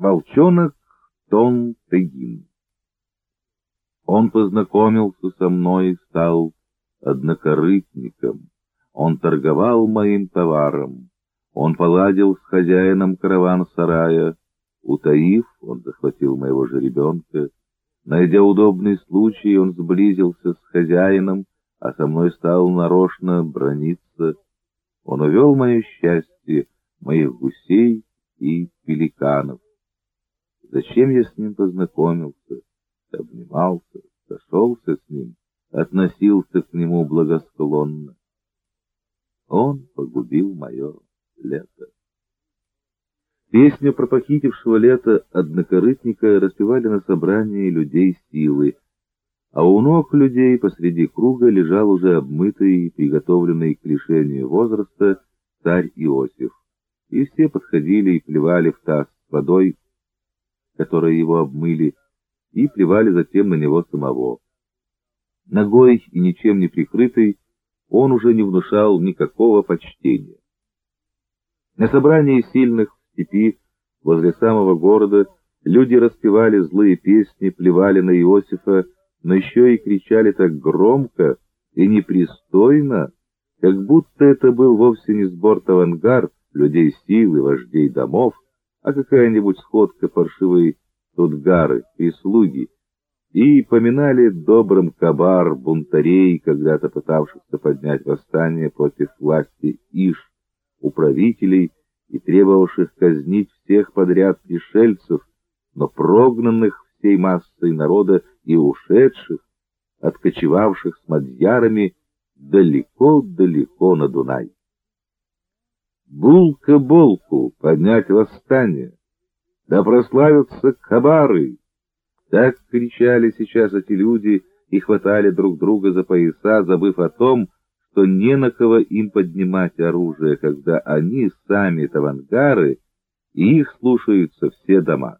Волчонок Тон Тегин. Он познакомился со мной и стал однокорытником. Он торговал моим товаром. Он поладил с хозяином караван-сарая. Утаив, он захватил моего жеребенка. Найдя удобный случай, он сблизился с хозяином, а со мной стал нарочно брониться. Он увел мое счастье, моих гусей и пеликанов. Зачем я с ним познакомился, обнимался, сошелся с ним, относился к нему благосклонно? Он погубил мое лето. Песню про похитившего лето однокорытника распевали на собрании людей силы, а у ног людей посреди круга лежал уже обмытый и приготовленный к лишению возраста царь Иосиф. И все подходили и плевали в таз водой, которой его обмыли, и плевали затем на него самого. Ногой и ничем не прикрытый, он уже не внушал никакого почтения. На собрании сильных в степи возле самого города люди распевали злые песни, плевали на Иосифа, но еще и кричали так громко и непристойно, как будто это был вовсе не сбор-авангард людей силы, вождей домов, а какая-нибудь сходка паршивой тутгары, прислуги, и поминали добрым кабар бунтарей, когда-то пытавшихся поднять восстание против власти Иш, управителей и требовавших казнить всех подряд пришельцев, но прогнанных всей массой народа и ушедших, откочевавших с мадьярами далеко-далеко на Дунай. Булка-болку, поднять восстание, да прославятся кабары! Так кричали сейчас эти люди и хватали друг друга за пояса, забыв о том, что не на кого им поднимать оружие, когда они сами тавангары, и их слушаются все дома.